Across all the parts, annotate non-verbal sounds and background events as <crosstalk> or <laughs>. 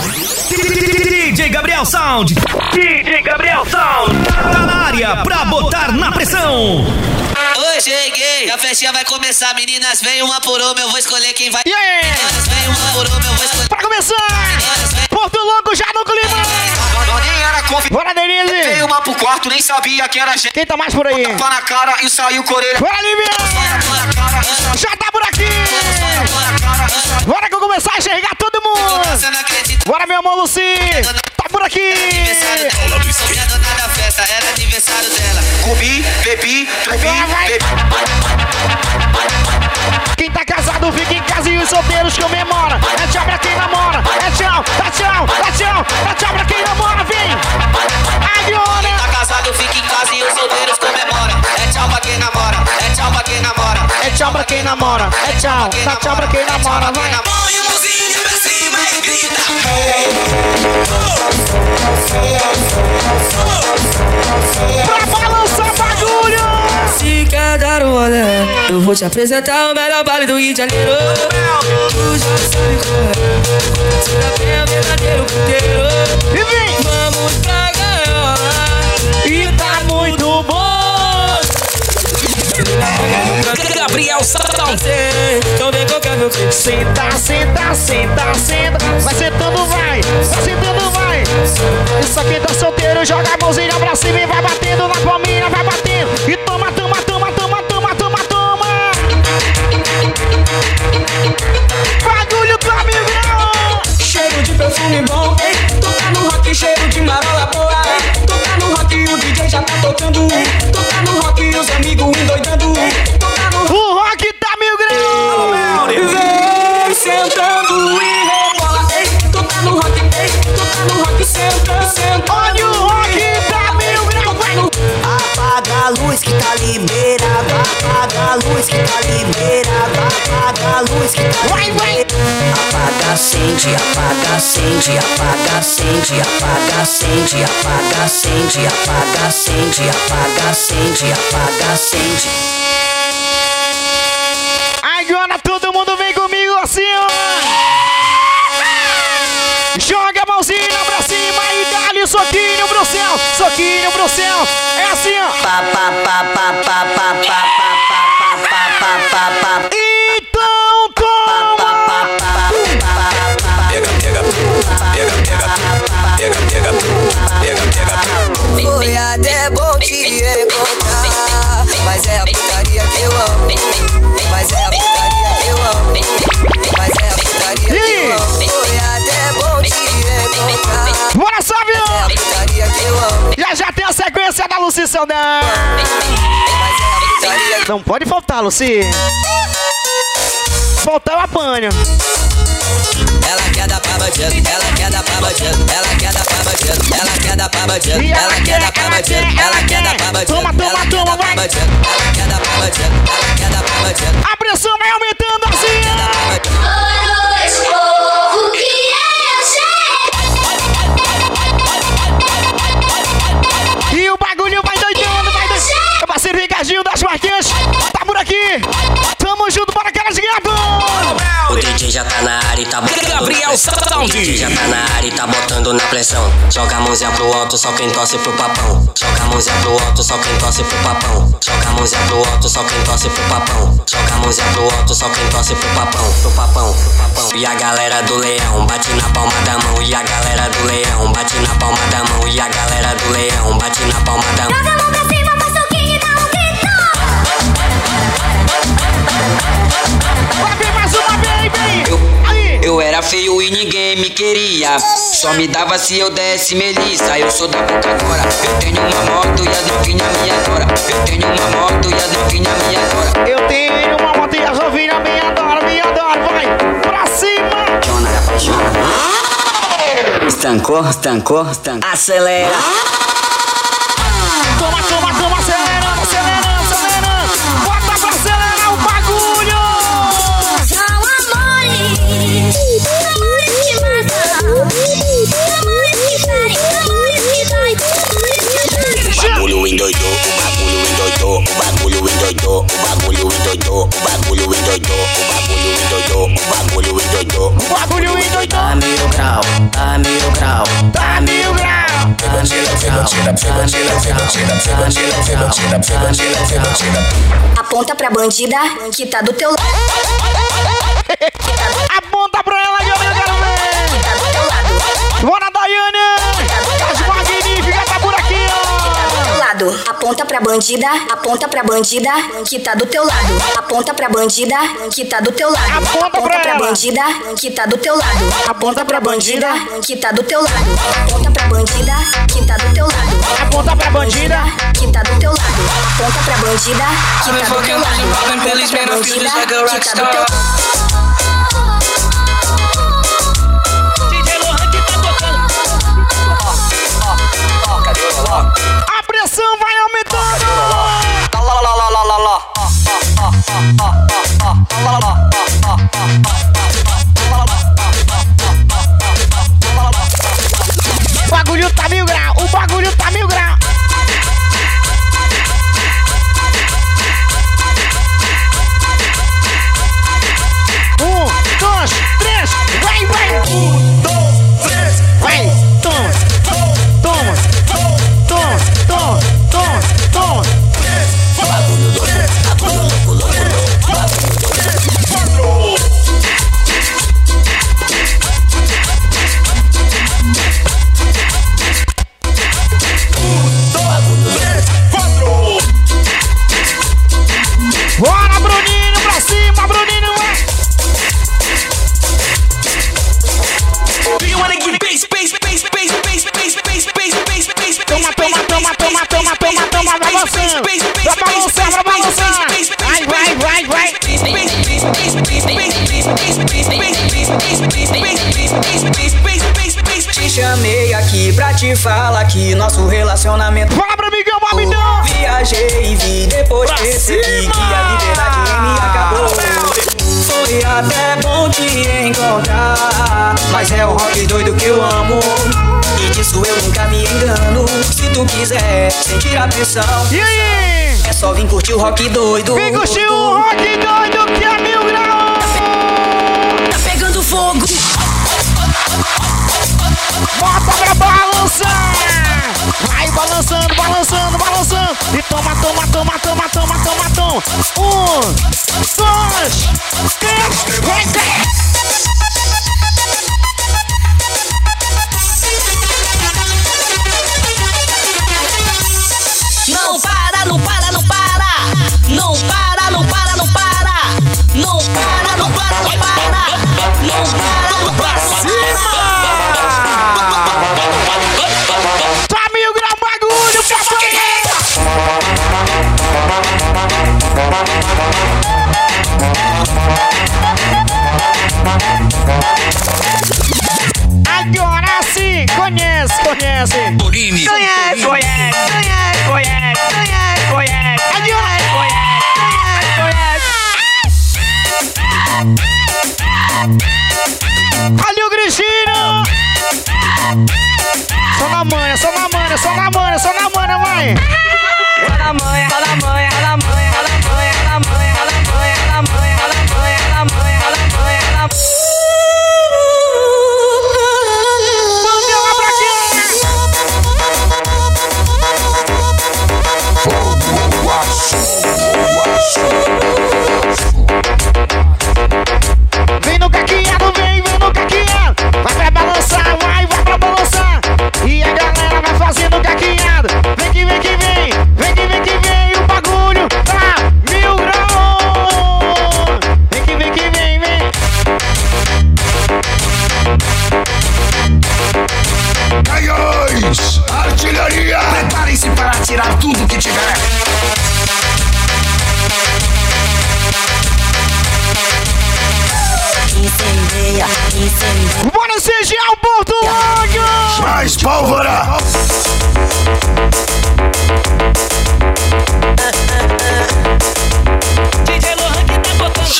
DJ Gabriel Sound. DJ Gabriel Sound. Tá na área pra botar na pressão. Oi, cheguei, a festinha vai começar, meninas, vem uma por uma, eu vou escolher quem vai. Yeah! Meninas, vem uma por uma, eu vou escolher. Pra começar! Porto Louco já no clima! Era convidado. Bora, Denise! Veio uma pro quarto, nem sabia que era gente. Quem tá mais por aí? Tapa na cara e saiu coreira. Bora, Lívia! Já tá por aqui! Bora que eu começar a enxergar todo mundo! Bora, meu amor, Luci! Tá por aqui! Era aniversário dela. Comi, bebi, bebi, bebi. Quem tá casado fica em casa e os solteiros comemora. É tchau pra quem namora. É tchau, dá tchau, dá tchau, dá tchau pra quem namora. Vem! Agora! Tá casado, fica em casa e os solteiros comemoram. É tchau pra quem namora, é tchau pra quem namora. É tchau pra quem namora. É tchau, dá tchau pra quem namora. Vai! Põe a mãozinha pra cima e grita. Eu vou te apresentar o melhor baile do Rio de Janeiro. Tu já sabe qual é. Será bem o verdadeiro puteiro. E vem! Vamos pra gaiola. E tá muito bom! Gabriel Sound. Então vem qualquer meu clipe. Senta, senta, senta, senta. Vai sentando, vai. Vai sentando, vai. Isso aqui tá solteiro, joga a mãozinha pra cima e vai batendo na palminha, vai batendo. E toma, toma, toma, perfume bom, tá no rock, cheiro de marola boa, tá no rock, o DJ já tá tocando. Tá no rock, os amigos endoidando. Tá no rock Apaga, acende, apaga, acende, apaga, acende, apaga, acende, apaga, acende, apaga, acende, apaga, acende, apaga, acende. Agora todo mundo vem comigo assim, ó. Joga a mãozinha pra cima e dá-lhe soquinho pro céu. Soquinho pro céu. É assim, ó. Pa, pa, pa, pa, pa, pa, pa, pa, pa, pa, pa, pa, pa, pa. Foi até bom te encontrar, mas é a putaria que eu amo. Mas é a putaria que eu amo. Mas é a putaria que eu amo. Foi até bom te encontrar, Bora, é eu amo. Já já tem a sequência da Luci Saldão. Mas é Não pode faltar, Luci. Faltar eu apanho. Ela quer dar pra bandido, ela quer dar pra bandido, ela quer dar pra bandido, ela quer dar pra bandido, ela quer, dar pra ela bandido, ela quer dar pra bandido, Toma, toma, toma, vai. ela quer dar pra bandido, ela quer dar pra bandido, A pressão vai aumentando assim. Boa noite, povo, que é E o bagulho vai doidando, vai doidando. Meu parceiro Ricardinho das Marquinhas por aqui. Tamo junto para aquelas gato. O DJ já tá na área e tá botando Gabriel na pressão. Sound. O DJ já tá na área e tá botando na pressão. Joga a mãozinha pro alto, só quem torce pro papão. Joga a mãozinha pro alto, só quem torce pro papão. Joga a mãozinha pro alto, só quem torce pro papão. Joga a mãozinha pro alto, só quem torce pro papão. Pro papão, pro papão. E a galera do leão bate na palma da mão. E a galera do leão bate na palma da mão. E a galera do leão bate na palma feio e ninguém me queria. Só me dava se eu desse melissa. Eu sou da boca agora. Eu tenho uma moto e as novinhas me adoram. Eu tenho uma moto e as novinhas me adoram. Eu tenho uma moto e as novinhas me adoram, me adoram. Vai pra cima. Apaixona. Estancou, estancou, estancou. Acelera. Toma, toma, endoidou, o bagulho endoidou, o bagulho endoidou, o bagulho endoidou, o bagulho endoidou, o bagulho endoidou. O bagulho endoidou. Tá mil grau, tá grau. Tá mil grau. Aponta pra bandida que tá do teu lado. <laughs> Aponta pra ela, Aponta pra bandida, aponta pra bandida que tá do teu lado. Aponta pra bandida que tá do teu lado. Aponta pra ela. bandida que tá do teu lado. Aponta pra bandida que tá do teu lado. Aponta pra bandida que tá do teu lado. Aponta pra bandida. que tá do teu lado. Aponta pra bandida que tá do teu lado. Aponta pra bandida que tá do teu que tá. A pressão vai ha ha. Que a liberdade em mim acabou. Foi até bom te encontrar, mas é o rock doido que eu amo. E disso eu nunca me engano. Se tu quiser sentir a pressão, E aí? é só vir curtir o rock doido. Vem curtir o rock doido que é mil graus! Tá pegando fogo. Bota pra balançar! Vai balançando, balançando, balançando! E toma, toma, toma, toma, toma, toma, toma! Um, dois, três, vai, vai! Não para, não para, não para. Não para, não para, não para. Não para, não para, não para. Não para, não para. Tá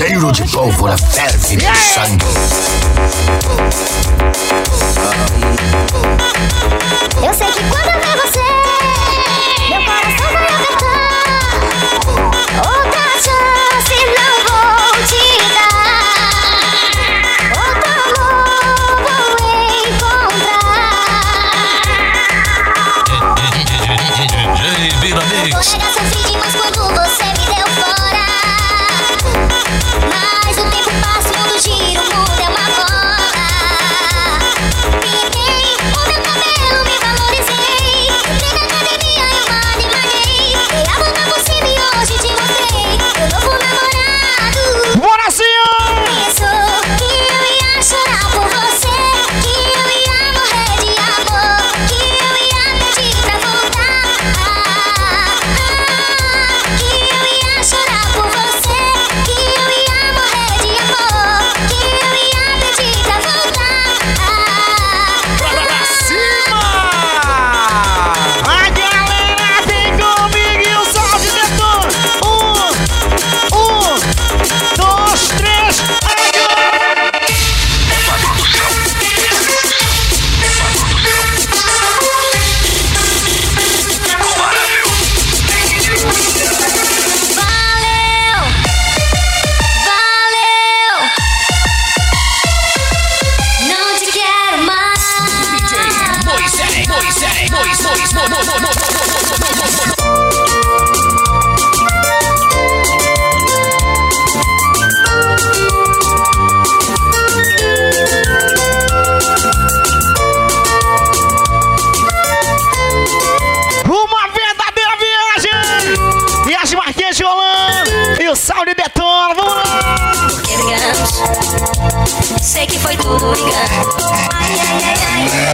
Cheiro de pólvora ferve no sangue. Eu sei que quando eu ver você,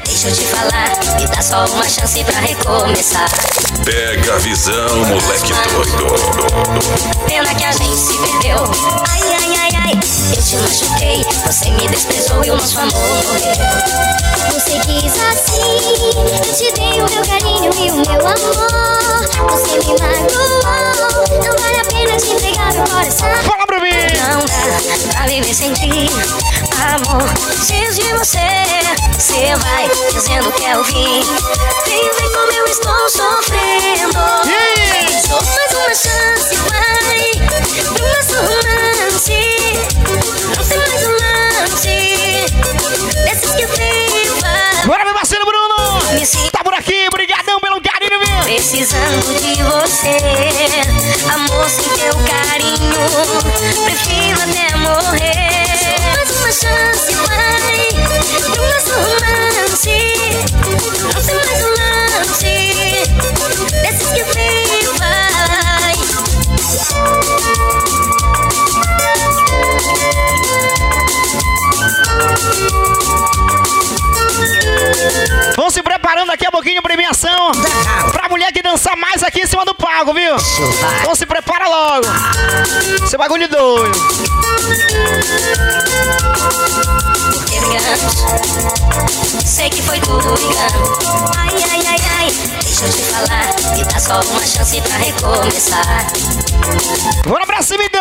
Deixa eu te falar, me dá só uma chance pra recomeçar. Pega a visão, moleque doido. Pena que a gente se perdeu. Ai, ai, ai, ai, eu te machuquei. Você me desprezou e o nosso amor morreu. Você quis assim, eu te dei o meu carinho e o meu amor. Você me magoou, não vale a pena te entregar meu coração. Fala pra mim! Não dá pra viver sem ti, amor. Você, você vai dizendo que é o fim. Vem ver como eu estou sofrendo. Só mais uma chance, vai pro nosso romance. Não tem mais um lance desses que viva. Bora, meu parceiro Bruno! Tá por aqui, brigadão pelo carinho, viu? Precisando de você, amor sem teu carinho, prefiro até morrer. Uma chance, vai, pro nosso romance. Não tem mais um lance, desses que vem e vai. Vão se preparando daqui a pouquinho premiação pra mulher que dançar mais aqui em cima do palco, viu? Então se prepara logo. Esse bagulho doido. Porque sei que foi tudo engano. Ai, ai, ai, ai, deixa eu te falar, me dá só uma chance pra recomeçar. Bora pra cima então.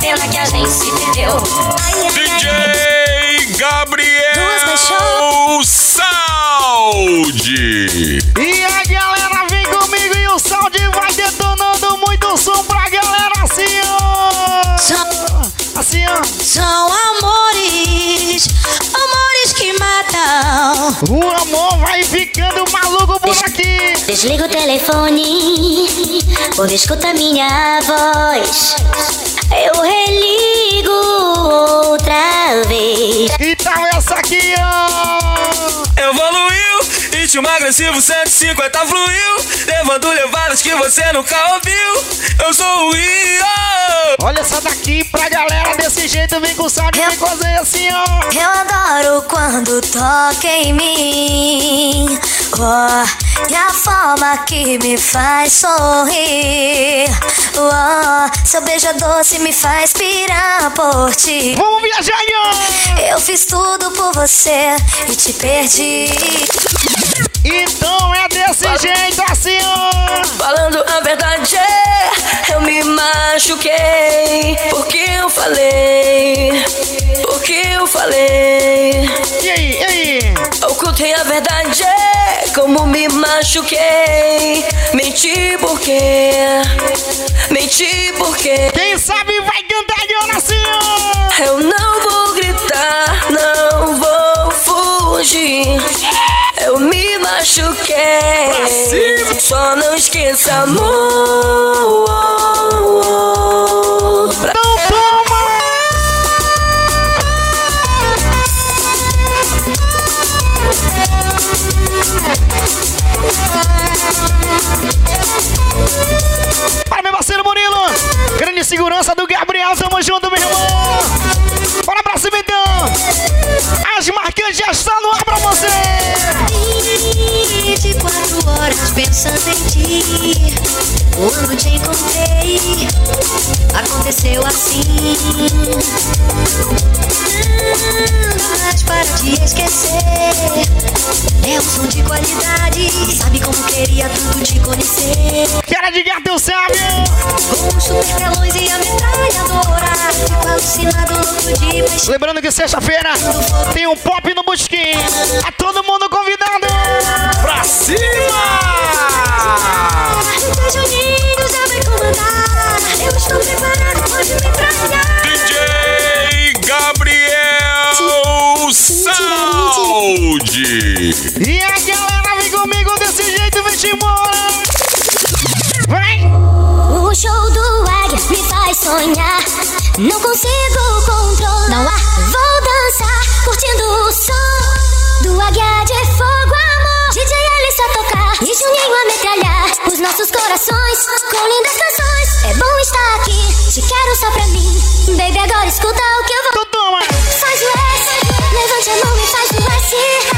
Pena que a gente se perdeu. Ai, ai, ai, DJ Gabriel Saúde. E a galera Assim, ó. São amores, amores que matam. O amor vai ficando maluco por aqui. Desliga o telefone, ouve escuta minha voz. Eu religo outra vez. Então essa aqui, ó. Evoluiu, ritmo agressivo 150 fluiu, levando levadas que você nunca ouviu. Eu sou o Rio. Olha essa daqui pra galera desse jeito, vem com o Saud, vem fazer assim, ó. Eu adoro quando toca em mim. Oh, e a forma que me faz sorrir. Oh, seu beijo é doce me faz pirar por ti. Vamos viajar, ó. Eu fiz tudo por você e te perdi. Então é desse jeito, assim, ó. Falando a verdade, eu me machuquei. Porque eu falei, porque eu falei. E aí, e aí? Ocultei a verdade, como me machuquei. Menti porque, menti porque. Quem sabe vai cantar de ó. Eu não vou gritar, Eu me machuquei. Só não esqueça, amor. Pra Então toma! Para meu parceiro Murilo! Grande segurança do Gabriel, tamo junto, meu irmão! Já estão no ar pensando em ti. Quando te encontrei, aconteceu assim. Não mais para te esquecer. É um som de qualidade. Sabe como queria tudo te conhecer. Cara de gato, sabe? Com os super telões e a metralhadora. Fico alucinado louco de paixão. Lembrando que sexta-feira tem um pop no Busquim. A todo mundo convidado! Pra cima! Juninho já vai comandar. Eu estou preparado, pode me tragar. DJ Gabriel Saúde. E a galera vem comigo desse jeito, vem embora! Vai! O show do Águia me faz sonhar. Não consigo controlar. Não há. Vou dançar, curtindo o som do Águia de Fogo Amor. DJ tocar e Juninho a metralhar os nossos corações com lindas canções. É bom estar aqui, te quero só pra mim. Baby, agora escuta o que eu vou. Então toma! Faz o S, levante a mão e faz o S.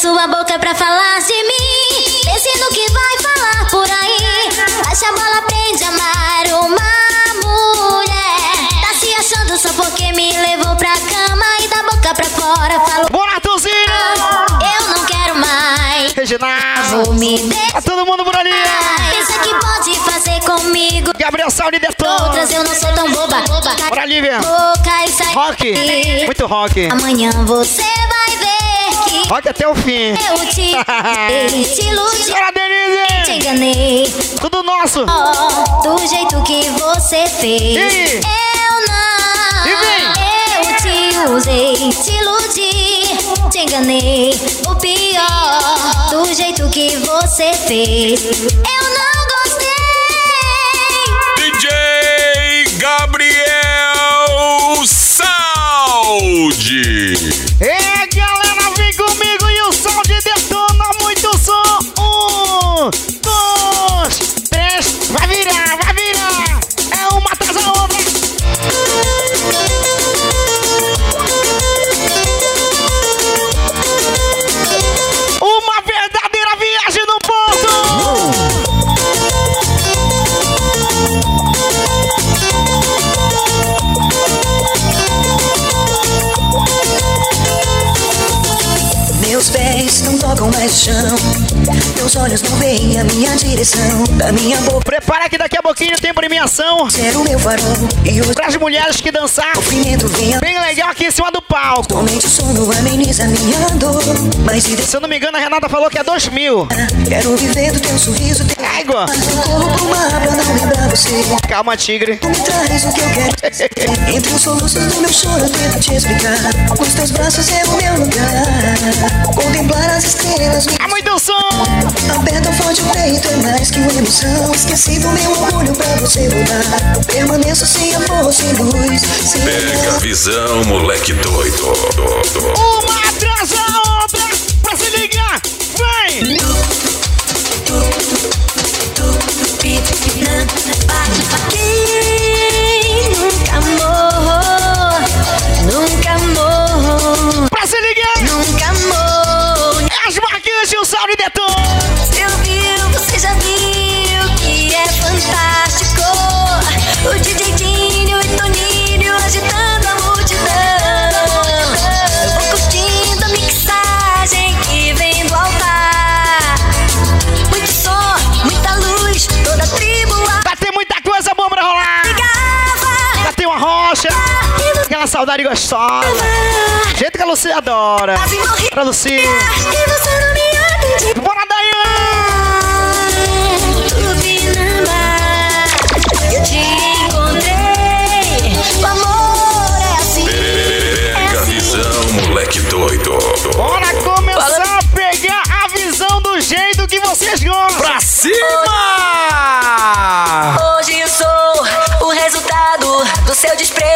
Sua boca pra falar de mim. Pense no que vai falar por aí. Baixa a bola, aprende a amar uma mulher. Tá se achando só porque me levou pra cama e da boca pra fora falou. Bora, Tuzinho! Eu não quero mais. Reginaldo! Me Tá todo mundo por ali! Pensa que pode fazer comigo. Gabriel Saúde detona! Outras eu não sou tão boba. Bora, Lívia! Rock! Muito rock! Amanhã você vai ver Rock até o fim! eu te, te iludi. Te Denise! enganei. Tudo nosso! Oh, do jeito que você fez. E? Eu não. E vem? Eu te usei, te iludi, te enganei. O pior, do jeito que você fez. Eu não gostei. DJ Gabriel Saúde. Da minha boca pouquinho tem premiação ser o meu farol. E o para as mulheres que dançar. a Bem legal aqui em cima do palco. Sono ameniza minha dor. Mas se eu não me engano, a Renata falou que é dois mil. Quero viver do teu sorriso, teu Égua. Corro pro mar pra não lembrar você. Calma, tigre. Tu me traz o que eu quero. Entre os soluços do meu choro, eu tento te explicar. Os teus braços é o meu lugar. Contemplar as estrelas me É muito som. aperta forte o peito, é mais que uma emoção. Esqueci do meu orgulho pra você voltar. Permaneço sem amor, sem luz, sem Pega a visão, moleque doido. Uma atrás da outra. Pra se ligar. Vem. Saudade gostosa. Jeito que a Lucia adora. Morri. Pra me atende. Bora. Tupinambá, eu te encontrei. O amor é assim. Pega a visão, moleque doido. Bora começar a pegar a visão do jeito que vocês gostam. Pra cima!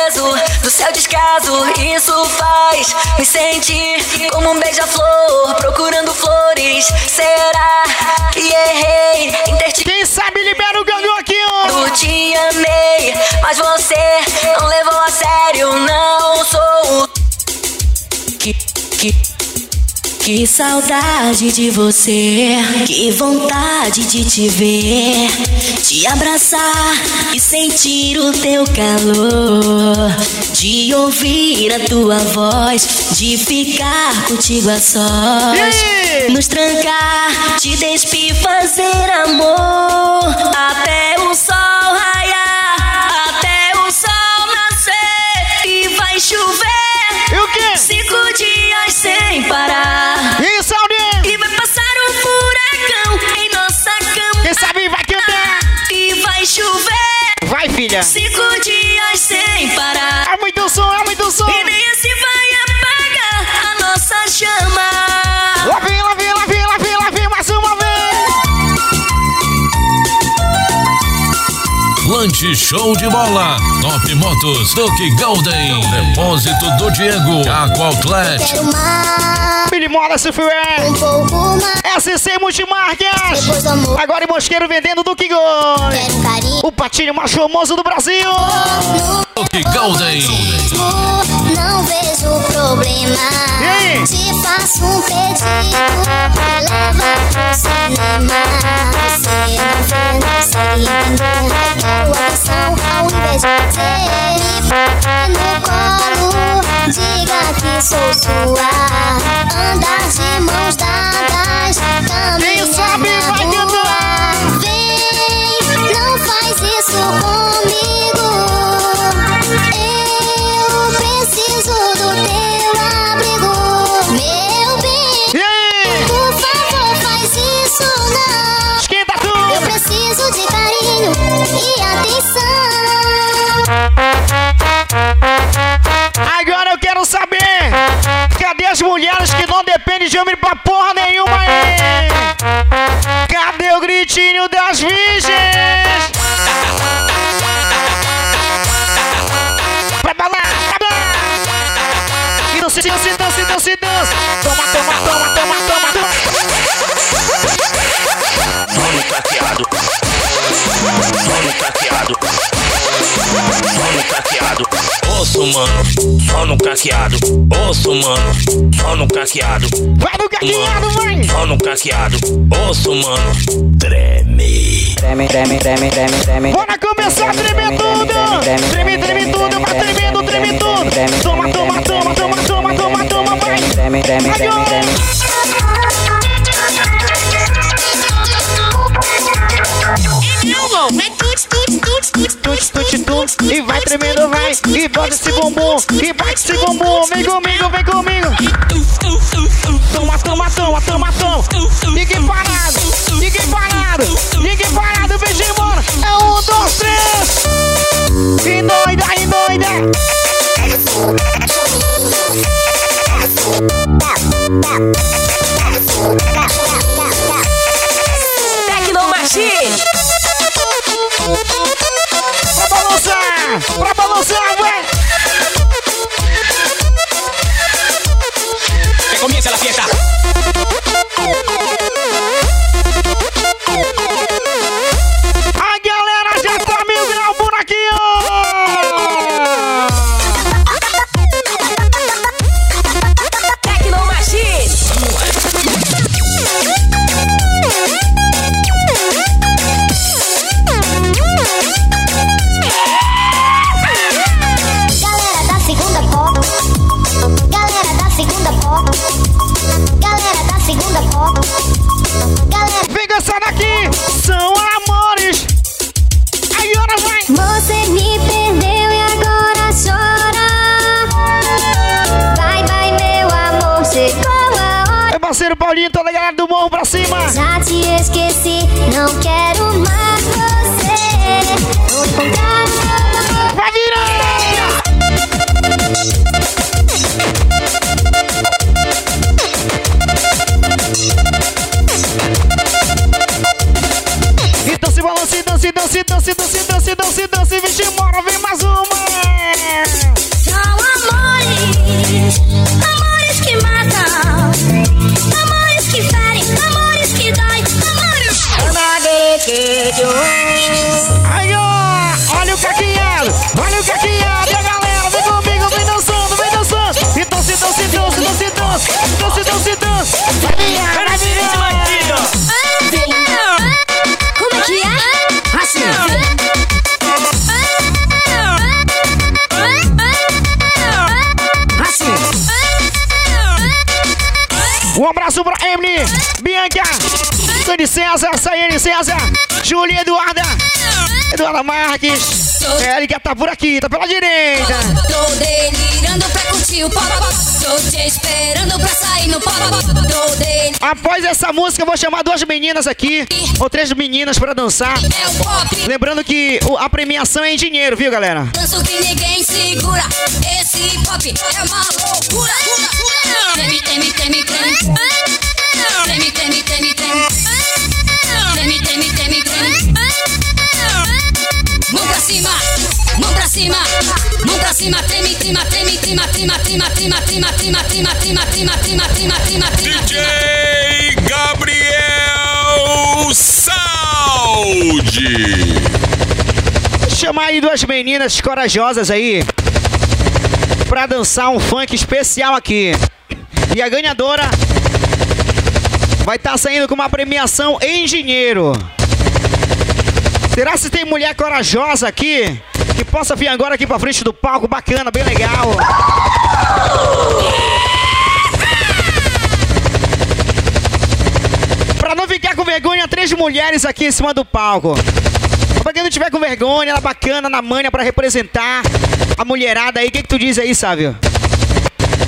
Desprezo, do seu descaso. Isso faz me sentir como um beija-flor procurando flores. Será que errei em ter te Quem sabe libera o ganho aqui, ó. Eu te amei, mas você não levou a sério. Não sou o que, que, que saudade de você, que vontade de te ver, te abraçar e sentir o teu calor, de ouvir a tua voz, de ficar contigo a sós, nos trancar, te despir, fazer amor. Até o sol raiar, até o sol nascer. E vai chover. E o quê? Cinco dias sem parar. Vai, filha. Cinco dias sem parar. Ambiente show de bola. Top Motos, Duque Golden. Depósito do Diego. Caco Outlet. Billy Mola se foi. Um pouco mais. SC Multimarcas. Agora em Mosqueiro vendendo Duque Golden. Quero um carinho. O patinho mais famoso do Brasil. Duque Golden. não vejo problema. E aí? Te faço um pedido, leva pro cinema. Você não vê, não consegue entender. Atenção ao invés de ter. No colo, diga que sou sua. Andar de mãos dadas, Quem sabe vai rua. Caqueado. Osso, mano. Sono caqueado. Vai no caqueado, vai. Sono caqueado. Osso, mano. Treme. Treme, treme, treme, treme, treme. Bora começar a tremer tudo! Treme, treme tudo, vai tremendo, treme tudo! Toma, toma, toma, toma, toma, toma, toma, vai! Treme, treme, treme, treme. Dani César, Sayane César, Julia Eduarda, Eduarda Marques. Érica tá por aqui, tá pela direita. Tô delirando pra curtir o pop. Tô te esperando pra sair no pop. Tô delirando. Após essa música, eu vou chamar duas meninas aqui, ou três meninas pra dançar. É. Lembrando que a premiação é em dinheiro, viu, galera? Danço que ninguém segura. Esse pop é uma tina, tina, tina, tina, tina, tina, tina, tina. DJ Gabriel Saúde. Chamar aí duas meninas corajosas aí pra dançar um funk especial aqui. E a ganhadora vai estar saindo com uma premiação em dinheiro. Será se tem mulher corajosa aqui possa vir agora aqui pra frente do palco? Bacana, bem legal. Pra não ficar com vergonha, três mulheres aqui em cima do palco. Pra quem não tiver com vergonha, ela bacana na manha pra representar a mulherada aí. O que, que tu diz aí, Sávio?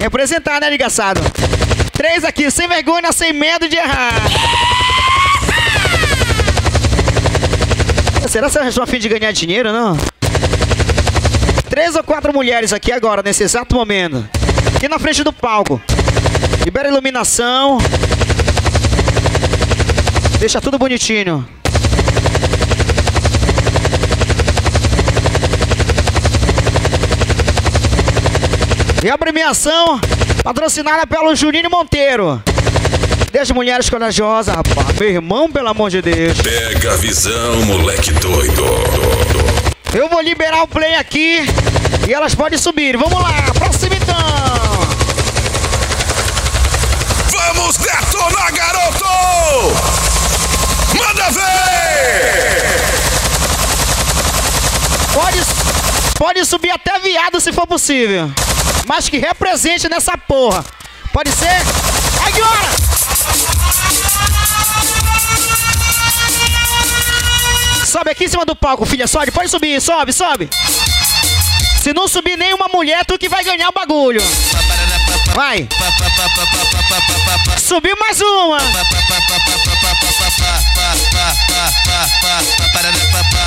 Representar, né, ligaçado? Três aqui, sem vergonha, sem medo de errar. Será que vocês estão a fim de ganhar dinheiro, não? Três ou quatro mulheres aqui agora, nesse exato momento. Aqui na frente do palco. Libera a iluminação. Deixa tudo bonitinho. E a premiação patrocinada pelo Juninho Monteiro. Dez mulheres corajosas, rapaz. Meu irmão, pelo amor de Deus. Pega a visão, moleque doido. Eu vou liberar o play aqui e elas podem subir. Vamos lá, próximo então. Vamos detonar, garoto! Manda ver! Pode, pode subir até viado se for possível. Mas que represente nessa porra. Pode ser? Agora! Sobe aqui em cima do palco, filha. Sobe, pode subir, sobe, sobe. Se não subir nenhuma mulher, tu que vai ganhar o bagulho. Vai. Subiu mais uma.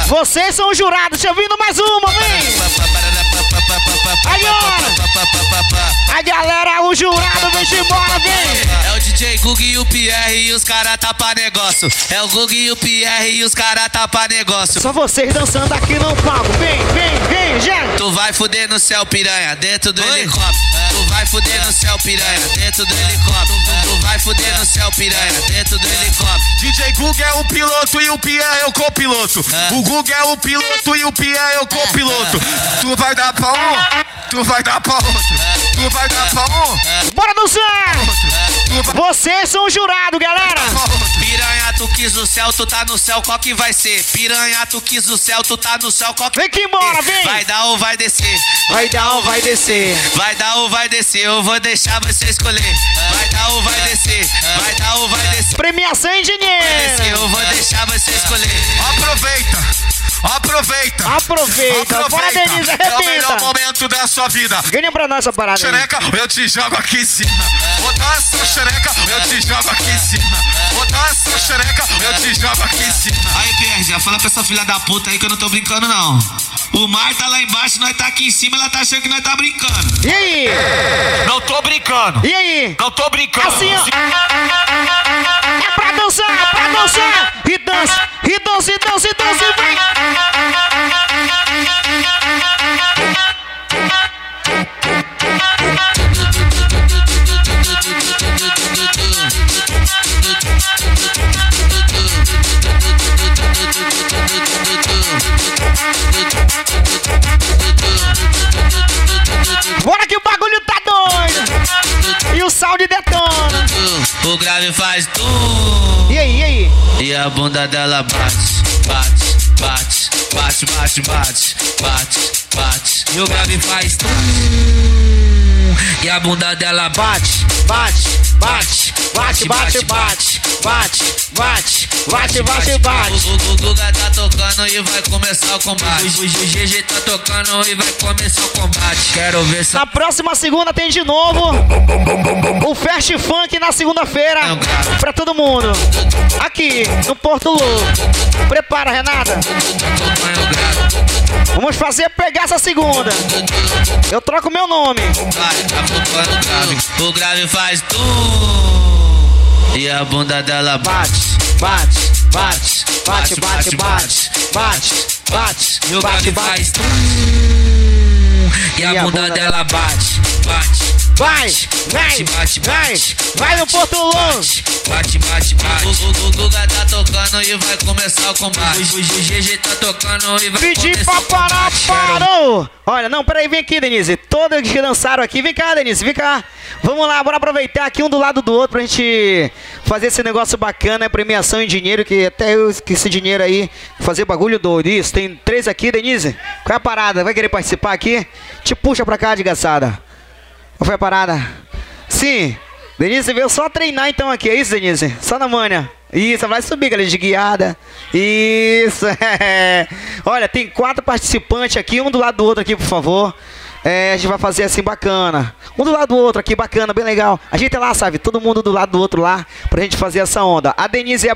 Vocês são os jurados, deixa eu vindo mais uma, vem. Agora. A galera, o jurado, vem embora, vem. É o DJ Gug e o Pierre e os cara tá pra negócio. É o Gug e o Pierre e os cara tá pra negócio. Só vocês dançando aqui no palco. Vem, vem, vem, gente. Tu vai fuder no céu, piranha, dentro do helicóptero. Vai fuder no céu, piranha, dentro do helicóptero. Tu vai fuder no céu, piranha, dentro do helicóptero. DJ Gug é o piloto e o Pierre é o copiloto. O Gug é o piloto e o Pierre é o copiloto. Tu vai dar pra um, tu vai dar pra outro. Tu vai dar pra um. Bora dançar! Vocês são o jurado, galera! Piranha, tu quis o céu, tu tá no céu, qual que vai ser? Piranha, tu quis o céu, tu tá no céu, qual que Vem que embora, vem! Vai dar ou vai descer? Vai dar ou vai descer? Vai dar ou vai descer? Eu vou deixar você escolher. Vai dar ou vai descer? Vai dar ou vai descer? Premiação em Descer, dinheiro! eu vou deixar você escolher. Aproveita! Aproveita! Aproveita! Bora, Denise, É o melhor momento da sua vida. Ganha pra nós essa parada aí. Xereca, eu te jogo aqui em cima. Vou dar essa xereca, eu te jogo aqui em cima. Vou dar essa xereca, eu te jogo aqui em cima. Aí, Pierre, já fala pra essa filha da puta aí que eu não tô brincando, não. O mar tá lá embaixo, nós tá aqui em cima, ela tá achando que nós tá brincando. E aí? Não tô brincando. E aí? Não tô brincando. Assim, ó. É pra dançar, é pra dançar! E dança, e dança, e dança, e dança, e vem! Faz tum. E aí, e aí? E a bunda dela bate, bate, bate, bate, bate, bate, bate, bate. E o grave faz tum. E a bunda dela bate, Bate, bate, bate, bate, bate, bate, bate, bate, bate, bate. O, Guga tá tocando e vai começar o combate. O, o GG tá tocando e vai começar o combate. Quero ver se Na próxima segunda tem de novo o Fast Funk na segunda-feira pra todo mundo. Aqui no Porto Louco. Prepara, Renata. Vamos fazer pegar essa segunda. Eu troco meu nome. vai, grave. O grave faz tum. E a bunda dela bate, bate, bate, bate, bate, bate, bate, bate, E o bate, grave bate. faz tum. E a bunda dela bate, bate, Vai, vai, bate, vai, bate, vai no Porto Longo. Bate, bate, bate. O, o, o Guga tá tocando e vai começar o combate. O, GG tá tocando e vai Pedi começar pra o parar, combate. parou! Olha, não, peraí, vem aqui, Denise. Todos que dançaram aqui, vem cá, Denise, vem cá. Vamos lá, bora aproveitar aqui um do lado do outro pra gente fazer esse negócio bacana, premiação em dinheiro, que até eu esqueci dinheiro aí, fazer bagulho doido. Isso, tem três aqui, Denise. Qual é a parada? Vai querer participar aqui? Te puxa pra cá, desgraçada. Qual foi a parada? Sim. Denise veio só treinar então aqui, é isso, Denise? Só na manha. Isso, vai subir, galera, de guiada. Isso, <laughs> é. Olha, tem quatro participantes aqui, um do lado do outro aqui, por favor. É, a gente vai fazer assim bacana. Um do lado do outro aqui, bacana, bem legal. A gente é lá, sabe? Todo mundo do lado do outro lá, pra gente fazer essa onda. A Denise e a